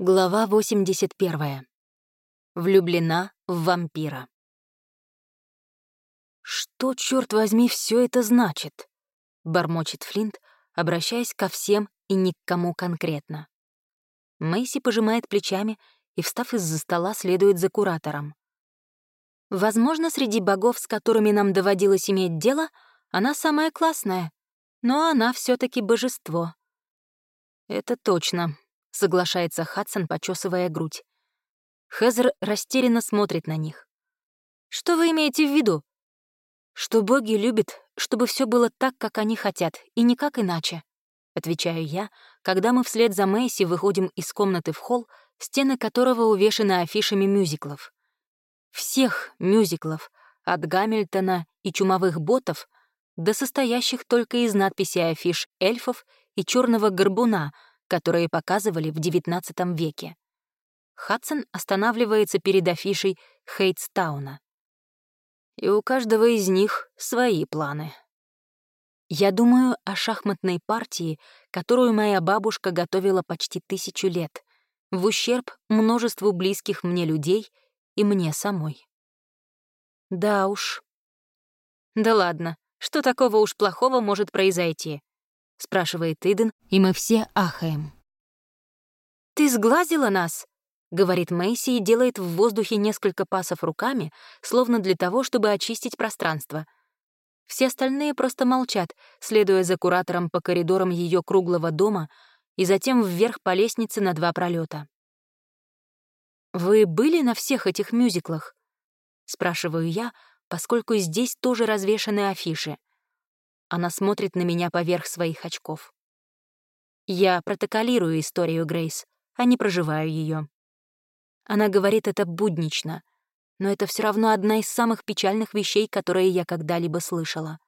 Глава 81. Влюблена в вампира. «Что, черт возьми, все это значит?» — бормочет Флинт, обращаясь ко всем и ни к кому конкретно. Мэйси пожимает плечами и, встав из-за стола, следует за куратором. Возможно, среди богов, с которыми нам доводилось иметь дело, она самая классная, но она все таки божество. Это точно, соглашается Хадсон, почесывая грудь. Хезер растерянно смотрит на них. «Что вы имеете в виду?» «Что боги любят, чтобы все было так, как они хотят, и никак иначе», — отвечаю я, когда мы вслед за Мэйси выходим из комнаты в холл, стены которого увешаны афишами мюзиклов. Всех мюзиклов, от Гамильтона и чумовых ботов до состоящих только из надписей афиш эльфов и черного горбуна — которые показывали в XIX веке. Хадсон останавливается перед афишей Хейтстауна. И у каждого из них свои планы. Я думаю о шахматной партии, которую моя бабушка готовила почти тысячу лет, в ущерб множеству близких мне людей и мне самой. Да уж. Да ладно, что такого уж плохого может произойти? — спрашивает Иден, и мы все ахаем. «Ты сглазила нас?» — говорит Мэйси и делает в воздухе несколько пасов руками, словно для того, чтобы очистить пространство. Все остальные просто молчат, следуя за куратором по коридорам ее круглого дома и затем вверх по лестнице на два пролета. «Вы были на всех этих мюзиклах?» — спрашиваю я, поскольку здесь тоже развешаны афиши. Она смотрит на меня поверх своих очков. Я протоколирую историю Грейс, а не проживаю ее. Она говорит это буднично, но это все равно одна из самых печальных вещей, которые я когда-либо слышала.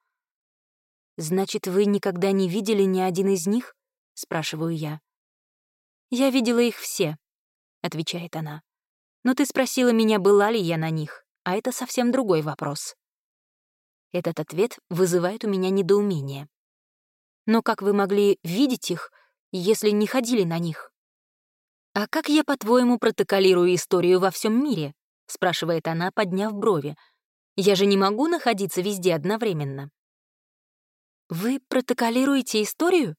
«Значит, вы никогда не видели ни один из них?» — спрашиваю я. «Я видела их все», — отвечает она. «Но ты спросила меня, была ли я на них, а это совсем другой вопрос». Этот ответ вызывает у меня недоумение. Но как вы могли видеть их, если не ходили на них? «А как я, по-твоему, протоколирую историю во всем мире?» — спрашивает она, подняв брови. «Я же не могу находиться везде одновременно». «Вы протоколируете историю?»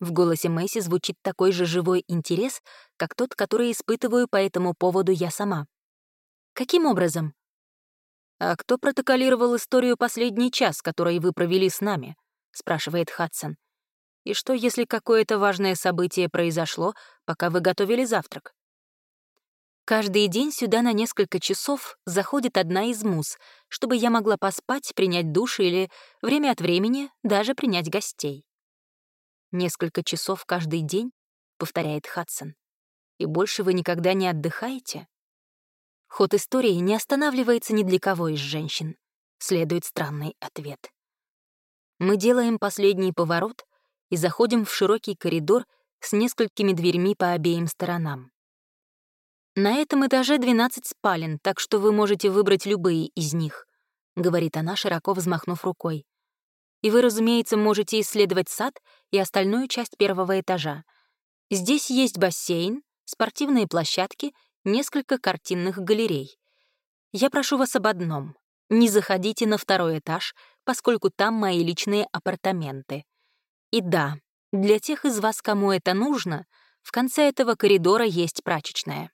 В голосе Мэйси звучит такой же живой интерес, как тот, который испытываю по этому поводу я сама. «Каким образом?» «А кто протоколировал историю последний час, который вы провели с нами?» — спрашивает Хадсон. «И что, если какое-то важное событие произошло, пока вы готовили завтрак?» Каждый день сюда на несколько часов заходит одна из мус, чтобы я могла поспать, принять душ или, время от времени, даже принять гостей. «Несколько часов каждый день?» — повторяет Хадсон. «И больше вы никогда не отдыхаете?» Ход истории не останавливается ни для кого из женщин. Следует странный ответ. Мы делаем последний поворот и заходим в широкий коридор с несколькими дверьми по обеим сторонам. «На этом этаже 12 спален, так что вы можете выбрать любые из них», — говорит она, широко взмахнув рукой. «И вы, разумеется, можете исследовать сад и остальную часть первого этажа. Здесь есть бассейн, спортивные площадки несколько картинных галерей. Я прошу вас об одном. Не заходите на второй этаж, поскольку там мои личные апартаменты. И да, для тех из вас, кому это нужно, в конце этого коридора есть прачечная.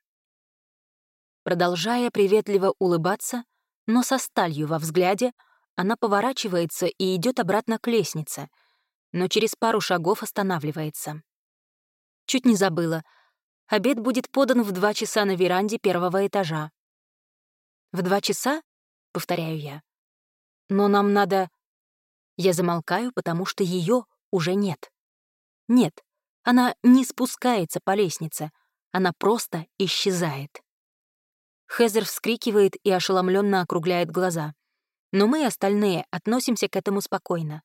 Продолжая приветливо улыбаться, но со сталью во взгляде, она поворачивается и идет обратно к лестнице, но через пару шагов останавливается. Чуть не забыла — Обед будет подан в два часа на веранде первого этажа. «В два часа?» — повторяю я. «Но нам надо...» Я замолкаю, потому что ее уже нет. Нет, она не спускается по лестнице, она просто исчезает. Хезер вскрикивает и ошеломленно округляет глаза. Но мы, остальные, относимся к этому спокойно.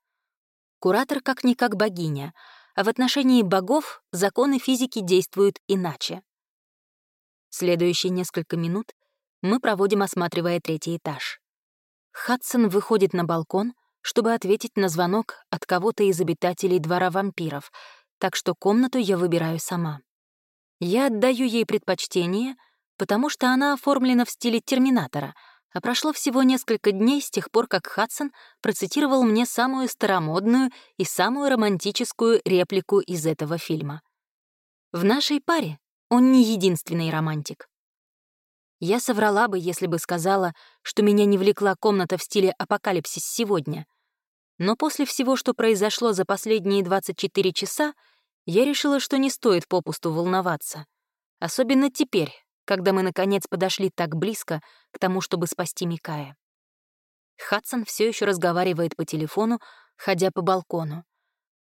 Куратор как-никак богиня — а в отношении богов законы физики действуют иначе. Следующие несколько минут мы проводим, осматривая третий этаж. Хадсон выходит на балкон, чтобы ответить на звонок от кого-то из обитателей двора вампиров, так что комнату я выбираю сама. Я отдаю ей предпочтение, потому что она оформлена в стиле «Терминатора», а прошло всего несколько дней с тех пор, как Хадсон процитировал мне самую старомодную и самую романтическую реплику из этого фильма. В нашей паре он не единственный романтик. Я соврала бы, если бы сказала, что меня не влекла комната в стиле апокалипсис сегодня. Но после всего, что произошло за последние 24 часа, я решила, что не стоит попусту волноваться. Особенно теперь, когда мы, наконец, подошли так близко к тому, чтобы спасти Микая. Хадсон все еще разговаривает по телефону, ходя по балкону.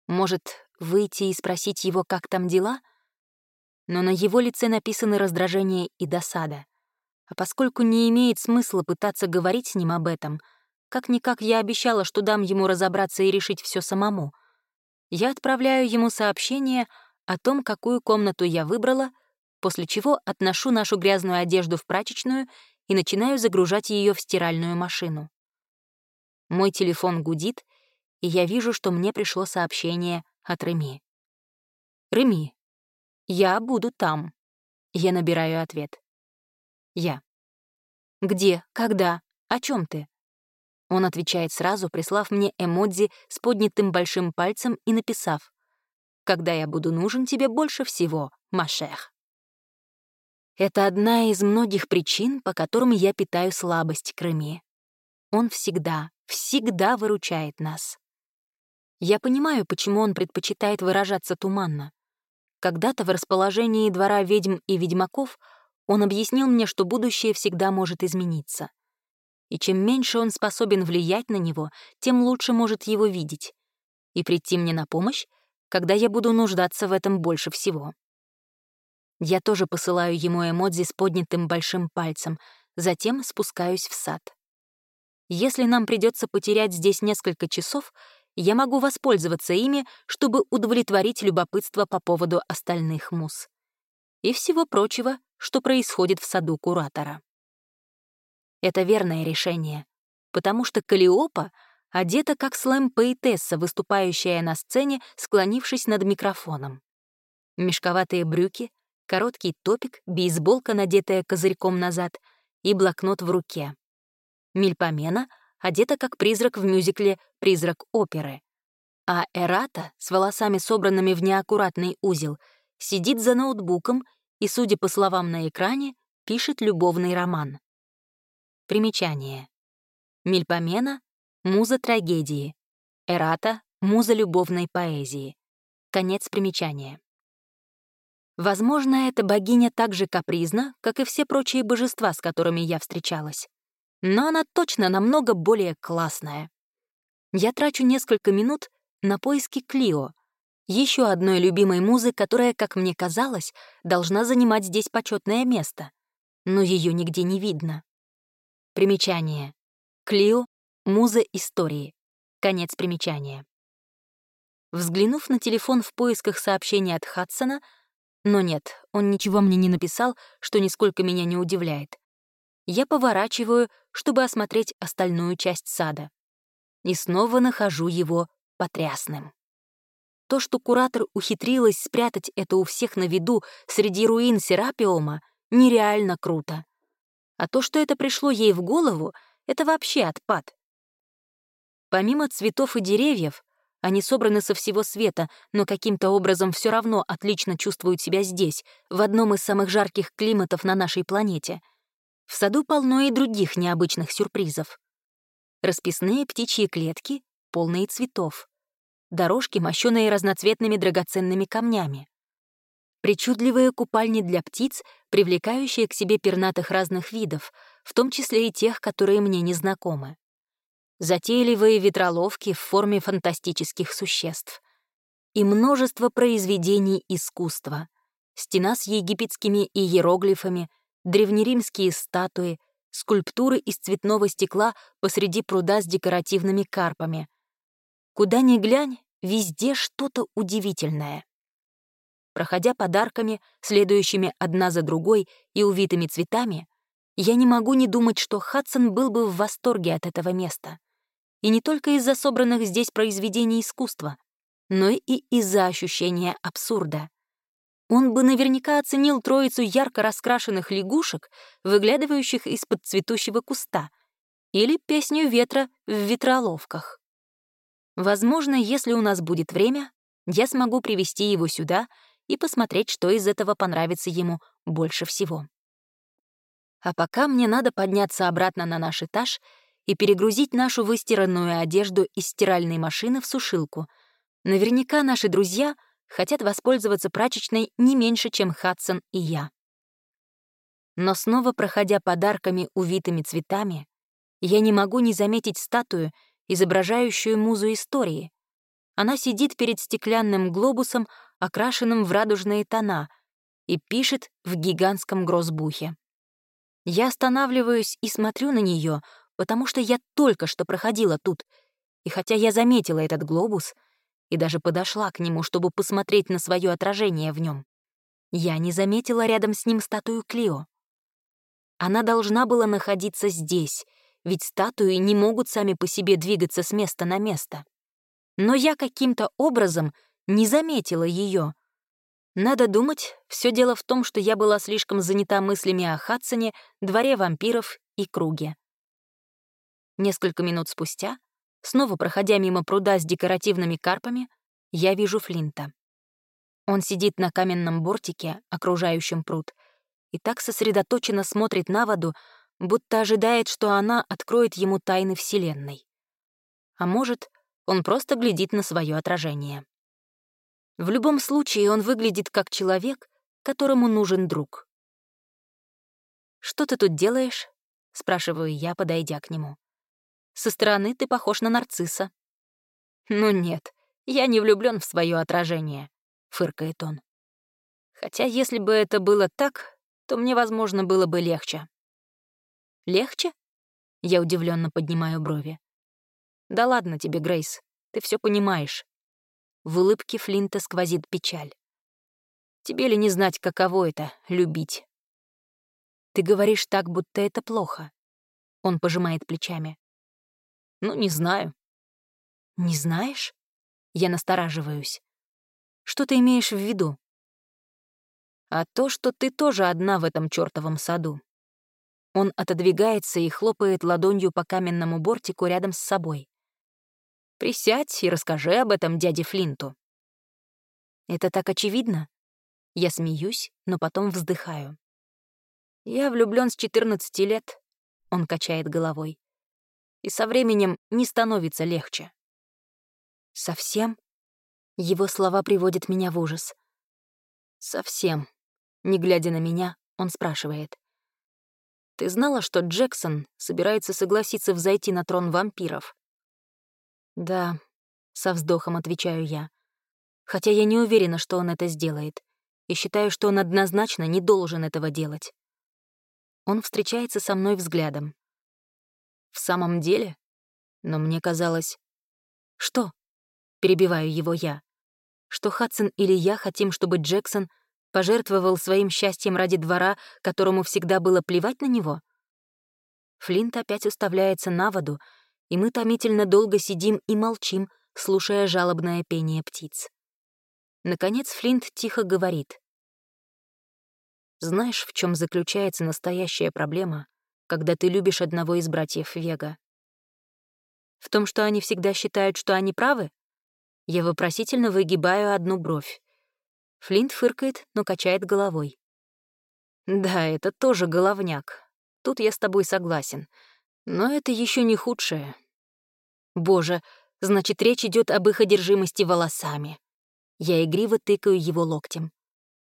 Может, выйти и спросить его, как там дела? Но на его лице написаны раздражение и досада. А поскольку не имеет смысла пытаться говорить с ним об этом, как-никак я обещала, что дам ему разобраться и решить все самому. Я отправляю ему сообщение о том, какую комнату я выбрала — после чего отношу нашу грязную одежду в прачечную и начинаю загружать ее в стиральную машину. Мой телефон гудит, и я вижу, что мне пришло сообщение от Реми. «Реми, я буду там». Я набираю ответ. Я. «Где? Когда? О чем ты?» Он отвечает сразу, прислав мне эмодзи с поднятым большим пальцем и написав «Когда я буду нужен тебе больше всего, Машех». Это одна из многих причин, по которым я питаю слабость к Реми. Он всегда, всегда выручает нас. Я понимаю, почему он предпочитает выражаться туманно. Когда-то в расположении двора ведьм и ведьмаков он объяснил мне, что будущее всегда может измениться. И чем меньше он способен влиять на него, тем лучше может его видеть. И прийти мне на помощь, когда я буду нуждаться в этом больше всего. Я тоже посылаю ему эмодзи с поднятым большим пальцем, затем спускаюсь в сад. Если нам придется потерять здесь несколько часов, я могу воспользоваться ими, чтобы удовлетворить любопытство по поводу остальных мус. И всего прочего, что происходит в саду куратора. Это верное решение, потому что Калиопа одета как слэм-поэтесса, выступающая на сцене, склонившись над микрофоном. Мешковатые брюки — короткий топик, бейсболка, надетая козырьком назад, и блокнот в руке. Мильпомена одета как призрак в мюзикле «Призрак оперы». А Эрата, с волосами собранными в неаккуратный узел, сидит за ноутбуком и, судя по словам на экране, пишет любовный роман. Примечание. Мильпомена — муза трагедии. Эрата — муза любовной поэзии. Конец примечания. Возможно, эта богиня так же капризна, как и все прочие божества, с которыми я встречалась. Но она точно намного более классная. Я трачу несколько минут на поиски Клио, еще одной любимой музы, которая, как мне казалось, должна занимать здесь почетное место. Но ее нигде не видно. Примечание. Клио — муза истории. Конец примечания. Взглянув на телефон в поисках сообщения от Хадсона, но нет, он ничего мне не написал, что нисколько меня не удивляет. Я поворачиваю, чтобы осмотреть остальную часть сада. И снова нахожу его потрясным. То, что куратор ухитрилась спрятать это у всех на виду среди руин Серапиома, нереально круто. А то, что это пришло ей в голову, это вообще отпад. Помимо цветов и деревьев, они собраны со всего света, но каким-то образом все равно отлично чувствуют себя здесь, в одном из самых жарких климатов на нашей планете. В саду полно и других необычных сюрпризов. Расписные птичьи клетки, полные цветов. Дорожки, мощенные разноцветными драгоценными камнями. Причудливые купальни для птиц, привлекающие к себе пернатых разных видов, в том числе и тех, которые мне не знакомы затейливые ветроловки в форме фантастических существ и множество произведений искусства, стена с египетскими иероглифами, древнеримские статуи, скульптуры из цветного стекла посреди пруда с декоративными карпами. Куда ни глянь, везде что-то удивительное. Проходя подарками, следующими одна за другой и увитыми цветами, я не могу не думать, что Хадсон был бы в восторге от этого места. И не только из-за собранных здесь произведений искусства, но и из-за ощущения абсурда. он бы наверняка оценил троицу ярко раскрашенных лягушек, выглядывающих из-под цветущего куста, или песню ветра в ветроловках. Возможно, если у нас будет время, я смогу привести его сюда и посмотреть, что из этого понравится ему больше всего. А пока мне надо подняться обратно на наш этаж и перегрузить нашу выстиранную одежду из стиральной машины в сушилку. Наверняка наши друзья — хотят воспользоваться прачечной не меньше, чем Хадсон и я. Но снова проходя подарками, увитыми цветами, я не могу не заметить статую, изображающую музу истории. Она сидит перед стеклянным глобусом, окрашенным в радужные тона, и пишет в гигантском грозбухе. Я останавливаюсь и смотрю на нее, потому что я только что проходила тут, и хотя я заметила этот глобус, и даже подошла к нему, чтобы посмотреть на свое отражение в нем. Я не заметила рядом с ним статую Клио. Она должна была находиться здесь, ведь статуи не могут сами по себе двигаться с места на место. Но я каким-то образом не заметила ее. Надо думать, все дело в том, что я была слишком занята мыслями о Хадсоне, дворе вампиров и круге. Несколько минут спустя Снова проходя мимо пруда с декоративными карпами, я вижу Флинта. Он сидит на каменном бортике, окружающем пруд, и так сосредоточенно смотрит на воду, будто ожидает, что она откроет ему тайны Вселенной. А может, он просто глядит на свое отражение. В любом случае он выглядит как человек, которому нужен друг. «Что ты тут делаешь?» — спрашиваю я, подойдя к нему. Со стороны ты похож на нарцисса». «Ну нет, я не влюблен в свое отражение», — фыркает он. «Хотя если бы это было так, то мне, возможно, было бы легче». «Легче?» — я удивленно поднимаю брови. «Да ладно тебе, Грейс, ты все понимаешь». В улыбке Флинта сквозит печаль. «Тебе ли не знать, каково это — любить?» «Ты говоришь так, будто это плохо». Он пожимает плечами. Ну, не знаю. Не знаешь? Я настораживаюсь. Что ты имеешь в виду? А то, что ты тоже одна в этом чёртовом саду. Он отодвигается и хлопает ладонью по каменному бортику рядом с собой. Присядь и расскажи об этом дяде Флинту. Это так очевидно? Я смеюсь, но потом вздыхаю. Я влюблён с 14 лет, он качает головой и со временем не становится легче. «Совсем?» Его слова приводят меня в ужас. «Совсем». Не глядя на меня, он спрашивает. «Ты знала, что Джексон собирается согласиться взойти на трон вампиров?» «Да», — со вздохом отвечаю я. Хотя я не уверена, что он это сделает, и считаю, что он однозначно не должен этого делать. Он встречается со мной взглядом. В самом деле? Но мне казалось... Что? Перебиваю его я. Что Хадсон или я хотим, чтобы Джексон пожертвовал своим счастьем ради двора, которому всегда было плевать на него? Флинт опять уставляется на воду, и мы томительно долго сидим и молчим, слушая жалобное пение птиц. Наконец Флинт тихо говорит. «Знаешь, в чем заключается настоящая проблема, когда ты любишь одного из братьев Вега. В том, что они всегда считают, что они правы? Я вопросительно выгибаю одну бровь. Флинт фыркает, но качает головой. Да, это тоже головняк. Тут я с тобой согласен. Но это еще не худшее. Боже, значит, речь идет об их одержимости волосами. Я игриво тыкаю его локтем.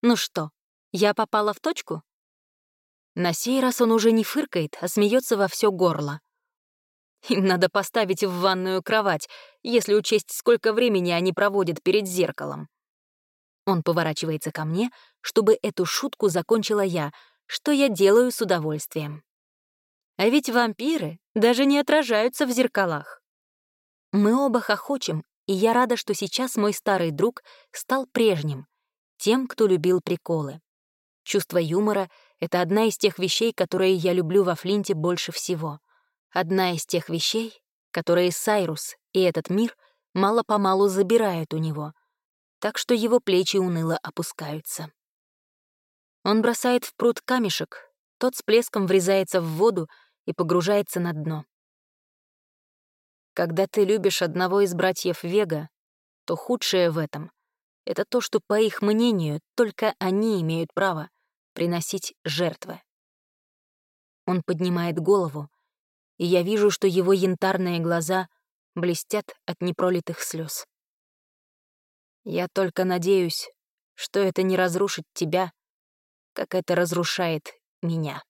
Ну что, я попала в точку? На сей раз он уже не фыркает, а смеется во все горло. Им надо поставить в ванную кровать, если учесть, сколько времени они проводят перед зеркалом. Он поворачивается ко мне, чтобы эту шутку закончила я, что я делаю с удовольствием. А ведь вампиры даже не отражаются в зеркалах. Мы оба хохочем, и я рада, что сейчас мой старый друг стал прежним, тем, кто любил приколы. Чувство юмора — это одна из тех вещей, которые я люблю во Флинте больше всего. Одна из тех вещей, которые Сайрус и этот мир мало-помалу забирают у него, так что его плечи уныло опускаются. Он бросает в пруд камешек, тот с плеском врезается в воду и погружается на дно. Когда ты любишь одного из братьев Вега, то худшее в этом — это то, что, по их мнению, только они имеют право приносить жертвы. Он поднимает голову, и я вижу, что его янтарные глаза блестят от непролитых слез. Я только надеюсь, что это не разрушит тебя, как это разрушает меня.